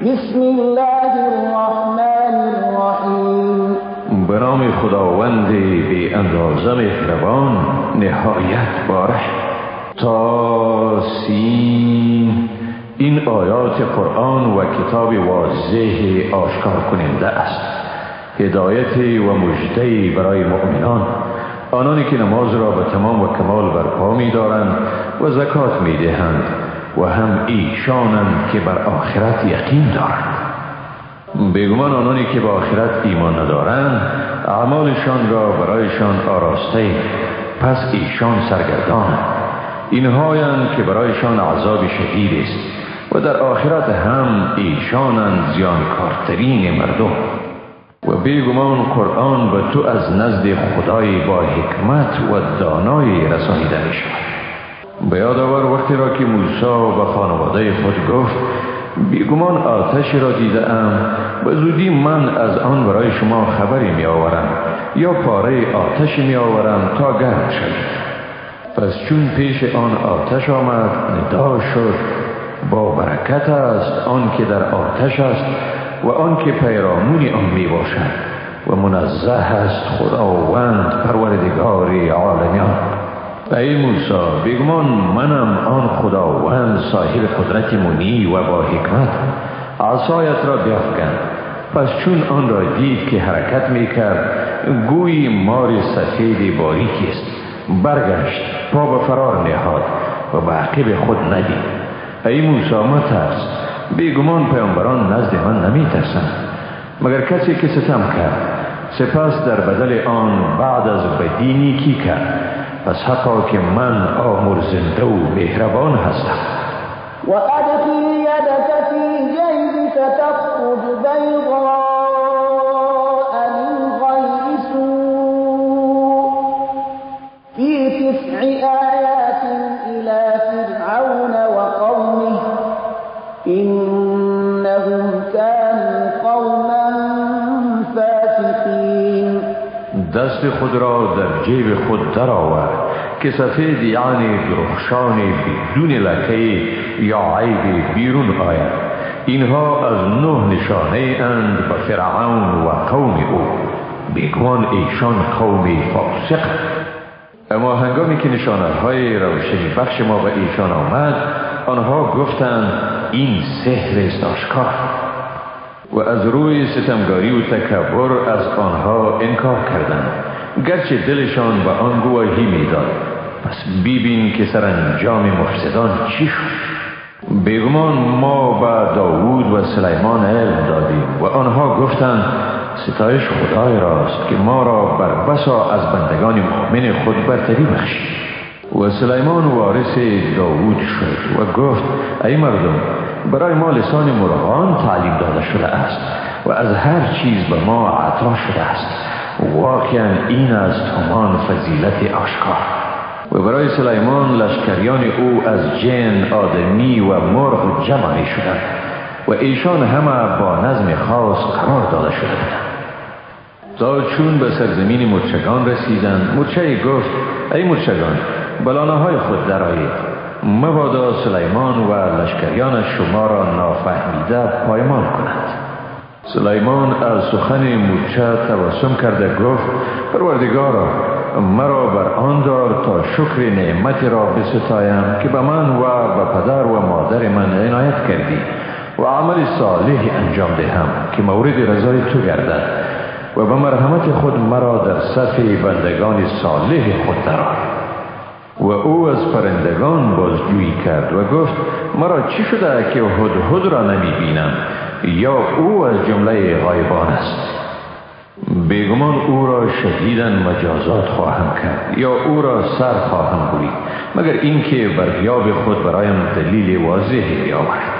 بسم الله الرحمن الرحیم. به نام خداوند بی اندازه مهربان نهایت باره. تا سین این آیات قرآن و کتاب واضح آشکار کننده است. هدایت و مجده برای مؤمنان. آنانی که نماز را به تمام و کمال برپا می دارند و زکات می دهند و هم ایشانند که بر آخرت یقین دارند. بیگمان آنانی که به آخرت ایمان ندارند اعمالشان را برایشان آراسته. پس ایشان سرگردان. اینهایند که برایشان عذاب شدید است و در آخرت هم ایشانند زیانکارترین مردم. و بیگمان قرآن به تو از نزد خدای با حکمت و دانایی رسانیده می شود به یاد آور وقتی را که موسی به خانواده خود گفت بیگمان آتشی را دیده ام به زودی من از آن برای شما خبری می آورم یا پاره آتشی می آورم تا گرم شد پس چون پیش آن آتش آمد ندا شد. با برکت است آن که در آتش است و آن که پیرامون آن می باشد و منزه است خداوند پروردگار عالمیان. ای موسی بگمان منم آن خداوند صاحب قدرت منی و با حکمت عصایت را بیافکن. پس چون آن را دید که حرکت می کرد گوی مار سفید باریکی است برگشت پا به فرار نهاد و به عقب خود ندید. ای موسی ترس. بیگمان پیامبران نزد من نمی ترسند مگر کسی که ستم کرد سپس در بدل آن بعد از بدینی کی کرد؟ پس حقا که من آمرزنده و مهربان هستم. و ادخل یدک فی جیبک تخرج بیضاء دست خود را در جیب خود درآور که سفید یعنی درخشان بدون لکه یا عیب بیرون آید. اینها از نه نشانه اند به فرعون و قوم او. بیگمان ایشان قوم فاسق. اما هنگامی که نشانه های روشنی بخش ما به ایشان آمد آنها گفتند این سحر است آشکار. و از روی ستمگاری و تکبر از آنها انکار کردند. گرچه دلشان به آن گواهی می‌داد. پس بیبین که سرانجام مفسدان چی شد. بیگمان ما به داوود و سلیمان علم دادیم و آنها گفتند ستایش خدای راست که ما را بر بسا از بندگان مؤمن خود برتری بخشید. و سلیمان وارث داوود شد و گفت ای مردم برای ما لسان مرغان تعلیم داده شده است و از هر چیز به ما عطا شده است. واقعا این است همان فضیلت آشکار. و برای سلیمان لشکریان او از جن آدمی و مرغ جمع شدند و ایشان همه با نظم خاص قرار داده شده بودند. تا چون به سرزمین مرچگان رسیدند مرچه گفت ای مرچگان بلانه های خود درآیید مبادا سلیمان و لشکریان شما را نافهمیده پایمان کنند سلیمان از سخن مورچه تبسم کرده گفت پروردگارا مرا بر آن دار تا شکر نعمتی را بستایم که به من و به پدر و مادر من عنایت کردی و عمل صالح انجام دهم که مورد رضای تو گردد و به مرحمت خود مرا در صف بندگان صالح خود درآر و او از پرندگان بازجویی کرد و گفت مرا چی شده که هدهد را نمی بینم یا او از جمله غایبان است؟ بیگمان او را شدیدن مجازات خواهم کرد یا او را سر خواهم برید مگر اینکه بر غیاب خود برایم دلیل واضحی بیاورد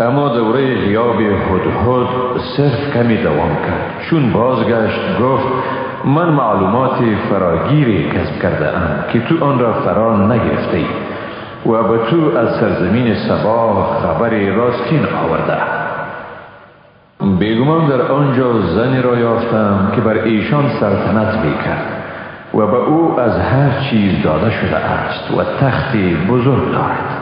اما دوره غیاب هدهد صرف کمی دوام کرد. چون بازگشت گفت من معلومات فراگیری کسب کرده ام که تو آن را فرا نگرفته و به تو از سرزمین سبا خبر راستین آورده. بیگمان در آنجا زنی را یافتم که بر ایشان سلطنت می‌کرد و به او از هر چیز داده شده است و تختی بزرگ دارد.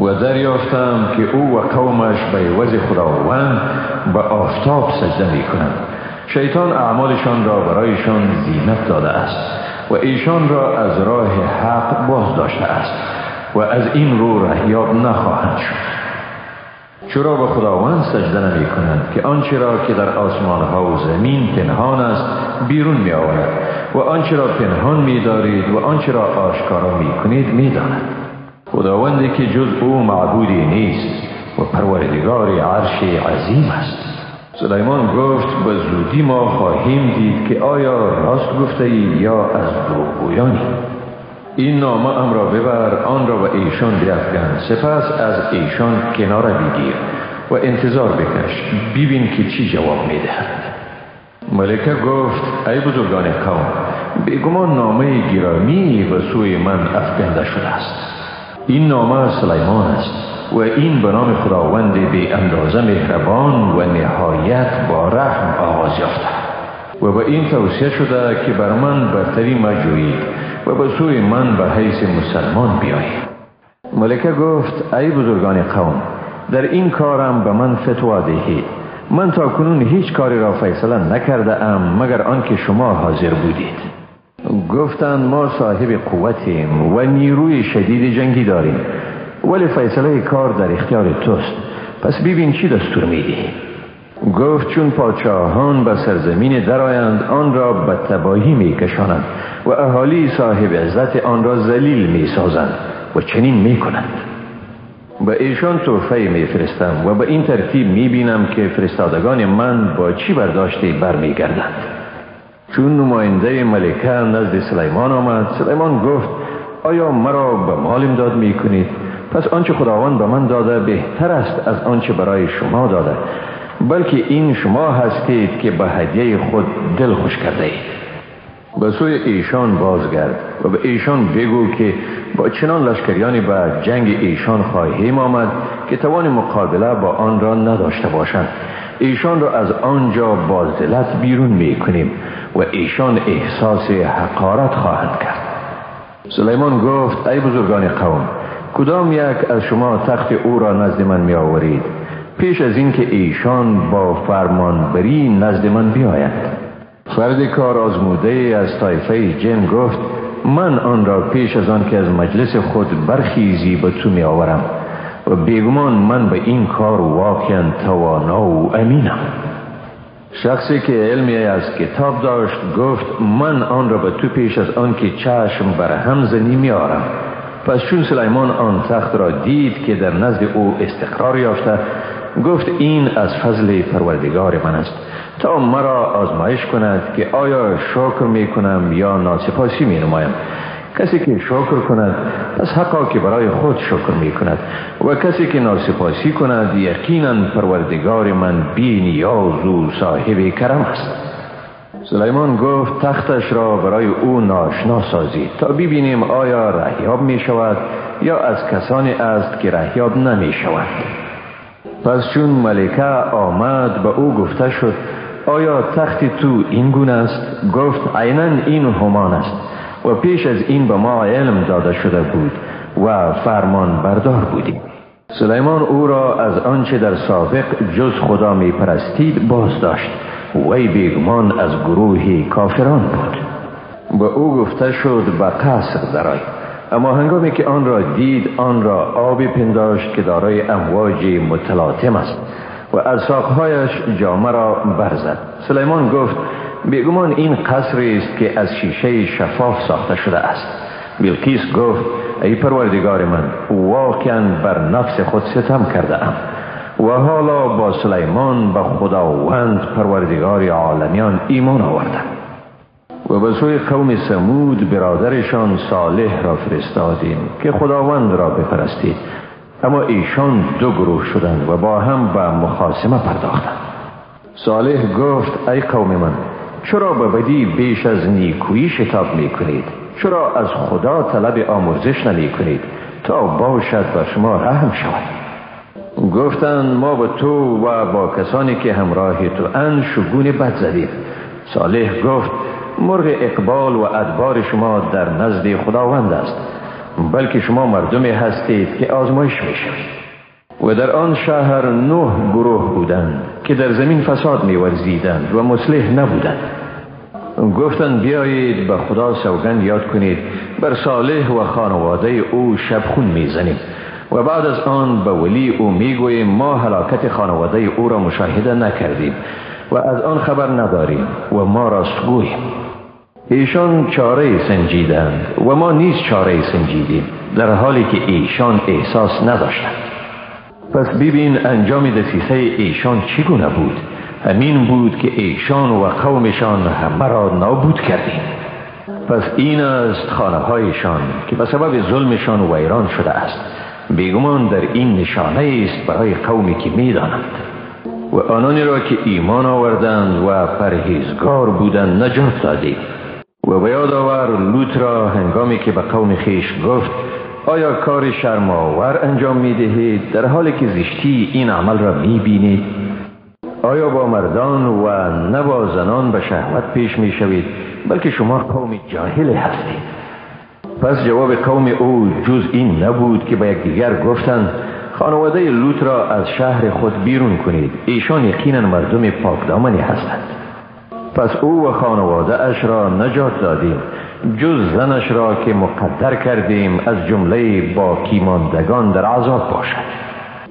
و دریافتم که او و قومش به عوض خداوند به آفتاب سجده می کنند شیطان اعمالشان را برایشان زینت داده است و ایشان را از راه حق باز داشته است و از این رو رهیاب نخواهند شد. چرا به خداوند سجده نمی کنند که آنچه را که در آسمان ها و زمین پنهان است بیرون می آورد و آنچه را پنهان می دارید و آنچه را آشکارا می کنید می داند خداوندی که جز او معبودی نیست و پروردگار عرش عظیم است. سلیمان گفت به زودی ما خواهیم دید که آیا راست گفته یا از دروغگویانی این نامه ام را ببر آن را به ایشان بیفکن سپس از ایشان کنار بگیر و انتظار بکش. ببین که چی جواب می‌دهد. ملکه گفت ای بزرگان قوم بگمان نامه گرامی به سوی من افکنده شده است. این نامه سلیمان است و این به نام خداوند به اندازه مهربان و نهایت با رحم آغاز یافته. و به این توصیه شده که بر من برتری مجوید و به سوی من به حیث مسلمان بیایید. ملکه گفت ای بزرگان قوم در این کارم به من فتوا دهید من تا کنون هیچ کاری را فیصله نکرده ام مگر آنکه شما حاضر بودید. گفتند ما صاحب قوتیم و نیروی شدید جنگی داریم. ولی فیصله کار در اختیار توست. پس ببین چی دستور میدی. گفت چون پادشاهان به سرزمین درآیند آن را به تباهی میکشانند و اهالی صاحب عزت آن را ذلیل می‌سازند و چنین می‌کنند. به ایشان توفه میفرستم و به این ترتیب می‌بینم که فرستادگان من با چی برداشته برمیگردند. چون نماینده ملکه نزد سلیمان آمد سلیمان گفت آیا مرا به مال امداد می کنید؟ پس آنچه خداوند به من داده بهتر است از آنچه برای شما داده بلکه این شما هستید که به هدیه خود دل خوش کرده اید. به سوی ایشان بازگرد و به ایشان بگو که با چنان لشکریانی به جنگ ایشان خواهیم آمد که توان مقابله با آن را نداشته باشند. ایشان را از آنجا با بیرون می کنیم و ایشان احساس حقارت خواهند کرد. سلیمان گفت ای بزرگان قوم کدام یک از شما تخت او را نزد من می آورید پیش از اینکه ایشان با فرمانبری نزد من بیاید فرد کار آزموده از طایفه جن گفت من آن را پیش از آن که از مجلس خود برخیزی به تو می آورم و بیگمان من به این کار واقعا توانا و امینم. شخصی که علمی از کتاب داشت گفت من آن را به تو پیش از آن که چشم بر هم زنی می آرم پس چون سلیمان آن تخت را دید که در نزد او استقرار یافته گفت این از فضل پروردگار من است. تا مرا آزمایش کند که آیا شکر می کنم یا ناسپاسی می نمایم کسی که شکر کند پس حقا که برای خود شکر می کند و کسی که ناسپاسی کند یقینا پروردگار من بی نیاز و صاحب کرم است. سلیمان گفت تختش را برای او ناشنا سازید تا ببینیم آیا رهیاب می شود یا از کسانی است که رهیاب نمی شود پس چون ملکه آمد به او گفته شد آیا تخت تو این گونه است؟ گفت عینا این همان است. و پیش از این به ما علم داده شده بود و فرمان بردار بودیم. سلیمان او را از آنچه در سابق جز خدا می پرستید باز داشت. وی بیگمان از گروه کافران بود. به او گفته شد به قصر درای اما هنگامی که آن را دید آن را آبی پنداشت که دارای امواج متلاطم است و از ساقهایش جامه را برزد. سلیمان گفت بیگمان این قصری است که از شیشه شفاف ساخته شده است. بیلکیس گفت ای پروردگار من واقعا بر نفس خود ستم کرده ام و حالا با سلیمان به خداوند پروردگار عالمیان ایمان آوردم. و به سوی قوم سمود برادرشان صالح را فرستادیم که خداوند را بپرستید. اما ایشان دو گروه شدند و با هم به مخاسمه پرداختند. صالح گفت ای قوم من چرا به بدی بیش از نیکویی شتاب می کنید چرا از خدا طلب آمرزش نمی کنید تا باشد بر شما رحم شود؟ گفتند ما با تو و با کسانی که همراه تو ان شگون بد زدیم. صالح گفت مرغ اقبال و ادبار شما در نزد خداوند است بلکه شما مردمی هستید که آزمایش می شوید و در آن شهر نه گروه بودند. که در زمین فساد می ورزیدند و مصلح نبودند. گفتند بیایید به خدا سوگند یاد کنید بر صالح و خانواده او شبخون می‌زنیم و بعد از آن به ولی او می‌گوییم ما هلاکت خانواده او را مشاهده نکردیم و از آن خبر نداریم و ما راست گوییم ایشان چاره سنجیدند و ما نیز چاره سنجیدیم در حالی که ایشان احساس نداشتند. پس ببین انجام دسیسه ایشان چگونه بود. همین بود که ایشان و قومشان همه را نابود کردیم. پس این است خانه هایشان که به سبب ظلمشان ویران شده است. بیگمان در این نشانه است برای قومی که می‌دانند. و آنانی را که ایمان آوردند و پرهیزگار بودند نجات دادیم. و بیاد آور لوط را هنگامی که به قوم خیش گفت آیا کار شرماور انجام می دهید در حالی که زشتی این عمل را می بینید آیا با مردان و نه با زنان به شهوت پیش می شوید بلکه شما قوم جاهل هستید؟ پس جواب قوم او جز این نبود که به یکدیگر گفتند خانواده لوط را از شهر خود بیرون کنید. ایشان یقینا مردم پاکدامنی هستند. پس او و خانواده اش را نجات دادیم. جز زنش را که مقدر کردیم از جمله با کیماندگان در عذاب باشد.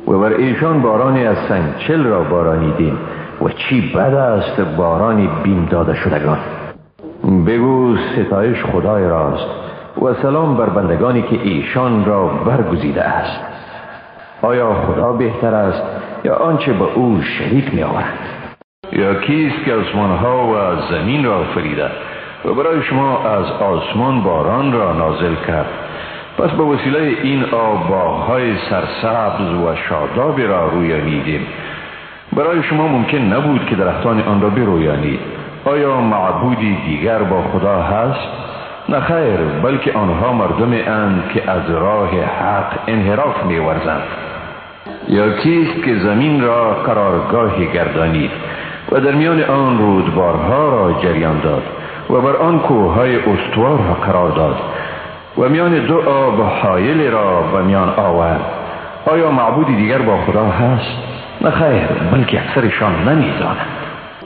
و بر ایشان بارانی از سنگچل را بارانیدیم و چی بد است بارانی بیم داده شدگان. بگو ستایش خدای راست و سلام بر بندگانی که ایشان را برگزیده است. آیا خدا بهتر است یا آنچه به او شریک می آورند یا کیست که آسمانها و زمین را فریده و برای شما از آسمان باران را نازل کرد. پس به وسیله این آب سرسبز و شادابی را رویانیدیم. برای شما ممکن نبود که درختان آن را برویانید. آیا معبودی دیگر با خدا هست؟ نه خیر بلکه آنها مردم اند که از راه حق انحراف می ورزند یا کیست که زمین را قرارگاهی گردانید و در میان آن رودبارها را جریان داد؟ و بر آن کوههای استوار را قرار داد و میان دو آب حایل را به میان آورد آیا معبودی دیگر با خدا هست؟ نه خیر بلکه اکثرشان نمی‌دانند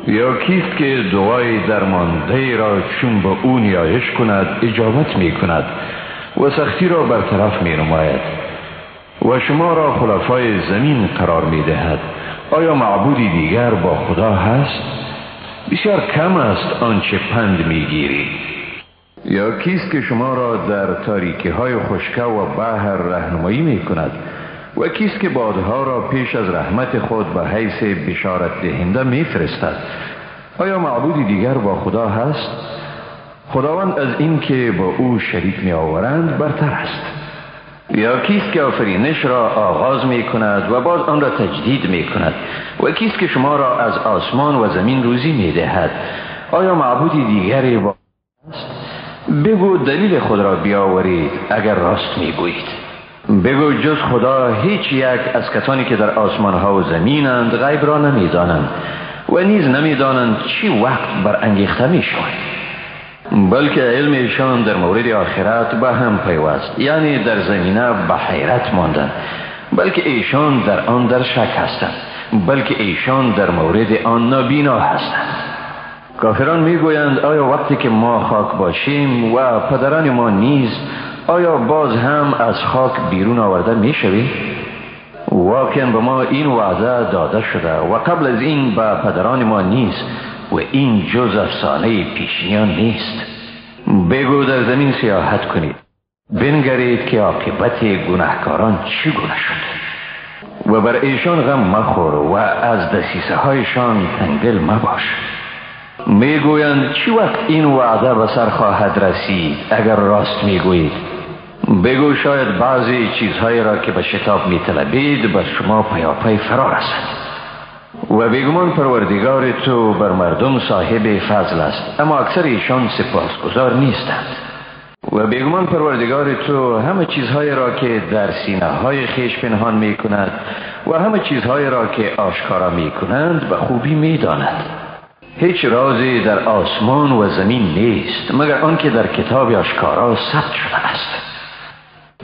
یا کیست که دعای درمانده را چون به او نیایش کند اجابت می کند و سختی را برطرف می نماید و شما را خلفای زمین قرار می دهد آیا معبودی دیگر با خدا هست؟ بسیار کم است آنچه پند می گیری یا کیست که شما را در تاریکی های خشکه و بحر رهنمایی می کند و کیست که بادها را پیش از رحمت خود به حیث بشارت دهنده می فرستد آیا معبودی دیگر با خدا هست؟ خداوند از این که با او شریک می آورند برتر است. یا کیست که آفرینش را آغاز می کند و باز آن را تجدید می کند و کیست که شما را از آسمان و زمین روزی می دهد آیا معبودی دیگری با است؟ بگو دلیل خود را بیاورید اگر راست می گویید بگو جز خدا هیچ یک از کسانی که در آسمان ها و زمینند غیب را نمی‌دانند و نیز نمی‌دانند چی وقت بر انگیخته می شوند بلکه علم ایشان در مورد آخرت به هم پیوست یعنی در زمینه به حیرت ماندند بلکه ایشان در آن در شک هستند بلکه ایشان در مورد آن نابینا هستند کافران می‌گویند آیا وقتی که ما خاک باشیم و پدران ما نیز آیا باز هم از خاک بیرون آورده می شویم؟ واقعا به ما این وعده داده شده و قبل از این به پدران ما نیست و این جز افسانه پیشینیان نیست. بگو در زمین سیاحت کنید. بنگرید که عاقبت گناهکاران چگونه شد. و بر ایشان غم مخور و از دسیسه هایشان تنگل مباش. می‌گویند چی وقت این وعده به سر خواهد رسید؟ اگر راست می‌گویید. بگو شاید بعضی چیزهایی را که به شتاب می طلبید به شما پیاپی فرا رسد و بیگمان پروردگار تو بر مردم صاحب فضل است اما اکثر ایشان سپاسگزار نیستند. و بیگمان پروردگار تو همه چیزهایی را که در سینه های خیش پنهان می کند و همه چیزهایی را که آشکارا می کنند به خوبی می داند هیچ رازی در آسمان و زمین نیست مگر آنکه در کتاب آشکارا ثبت شده است.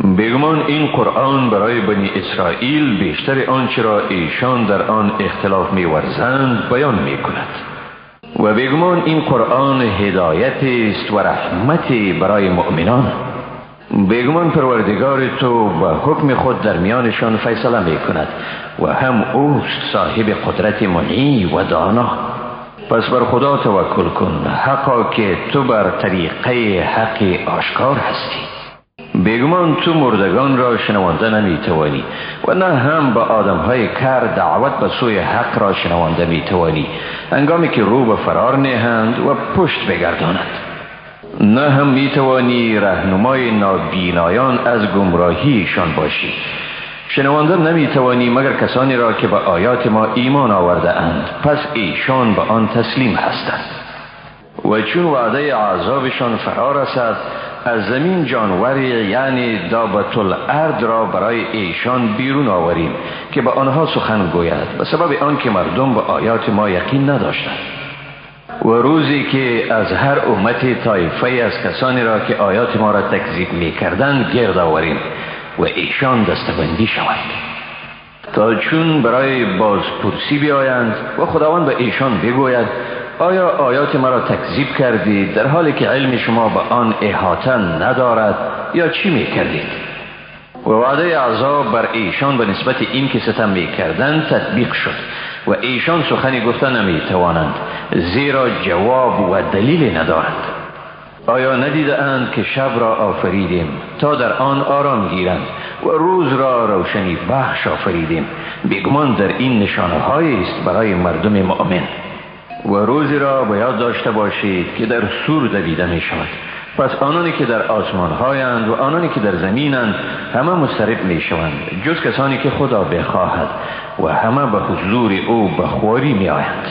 بگمان این قرآن برای بنی اسرائیل بیشتر آنچه را ایشان در آن اختلاف می ورزند بیان می کند و بگمان این قرآن هدایت است و رحمت برای مؤمنان. بگمان پروردگار تو با حکم خود در میانشان فیصله می کند و هم اوست صاحب قدرت منی و دانا. پس بر خدا توکل کن حقا که تو بر طریقه حق آشکار هستی. بگمان تو مردگان را شنوانده نمی توانی و نه هم به آدم های کر دعوت به سوی حق را شنوانده می توانی انگامی که رو به فرار نهند و پشت بگرداند نه هم می توانی رهنمای نابینایان از گمراهیشان باشی. شنوانده نمی توانی مگر کسانی را که به آیات ما ایمان آورده اند پس ایشان به آن تسلیم هستند. و چون وعده عذابشان فرا رسد از زمین جانوری یعنی دابت الارض را برای ایشان بیرون آوریم که به آنها سخن گوید به سبب آنکه مردم به آیات ما یقین نداشتند. و روزی که از هر امت طایفه از کسانی را که آیات ما را تکذیب می کردن گرد آوریم و ایشان دستبندی شود تا چون برای بازپرسی بیایند و خداوند به ایشان بگوید آیا آیات مرا تکذیب کردید در حالی که علم شما به آن احاطه ندارد یا چی می کردید و وعده عذاب بر ایشان به نسبت این که ستم می کردن تطبیق شد و ایشان سخنی گفته نمی توانند زیرا جواب و دلیل ندارند. آیا ندیده اند که شب را آفریدیم تا در آن آرام گیرند و روز را روشنی بخش آفریدیم؟ بگمان در این نشانه است برای مردم مؤمن. و روزی را باید داشته باشید که در سور دویده می شود پس آنانی که در آسمان هایند و آنانی که در زمینند همه مسترب می شوند جز کسانی که خدا بخواهد و همه به حضور او به خواری می آیند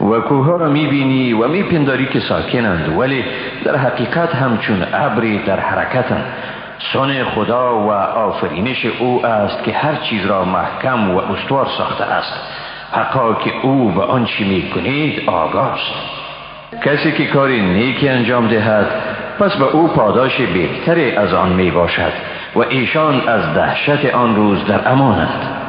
و کوه را می بینی و می پنداری که ساکنند ولی در حقیقت همچون ابری در حرکتند. سن خدا و آفرینش او است که هر چیز را محکم و استوار ساخته است. حقا که او به آنچه می کنید آگاست کسی که کاری نیکی انجام دهد پس به او پاداش بهتری از آن می باشد و ایشان از دهشت آن روز در امانند.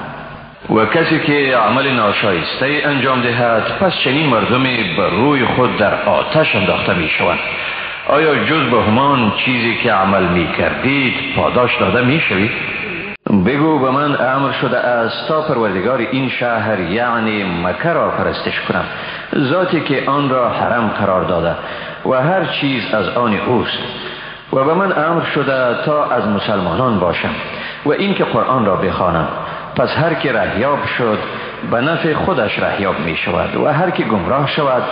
و کسی که عمل ناشایسته انجام دهد پس چنین مردمی به روی خود در آتش انداخته می شوند آیا جز به همان چیزی که عمل می کردید پاداش داده می شوید؟ بگو به من امر شده است تا پروردگار این شهر یعنی مکه را پرستش کنم. ذاتی که آن را حرم قرار داده و هر چیز از آن اوست. و به من امر شده تا از مسلمانان باشم و این که قرآن را بخوانم. پس هر که رهیاب شد به نفع خودش رهیاب می شود و هر که گمراه شود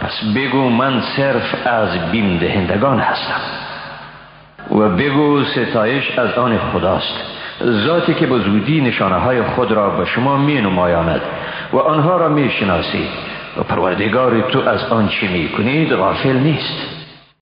پس بگو من صرف از بیم دهندگان هستم. و بگو ستایش از آن خداست. ذاتی که به زودی نشانه های خود را به شما می نمایاند و آنها را می شناسید و پروردگار تو از آن چی می کنید غافل نیست.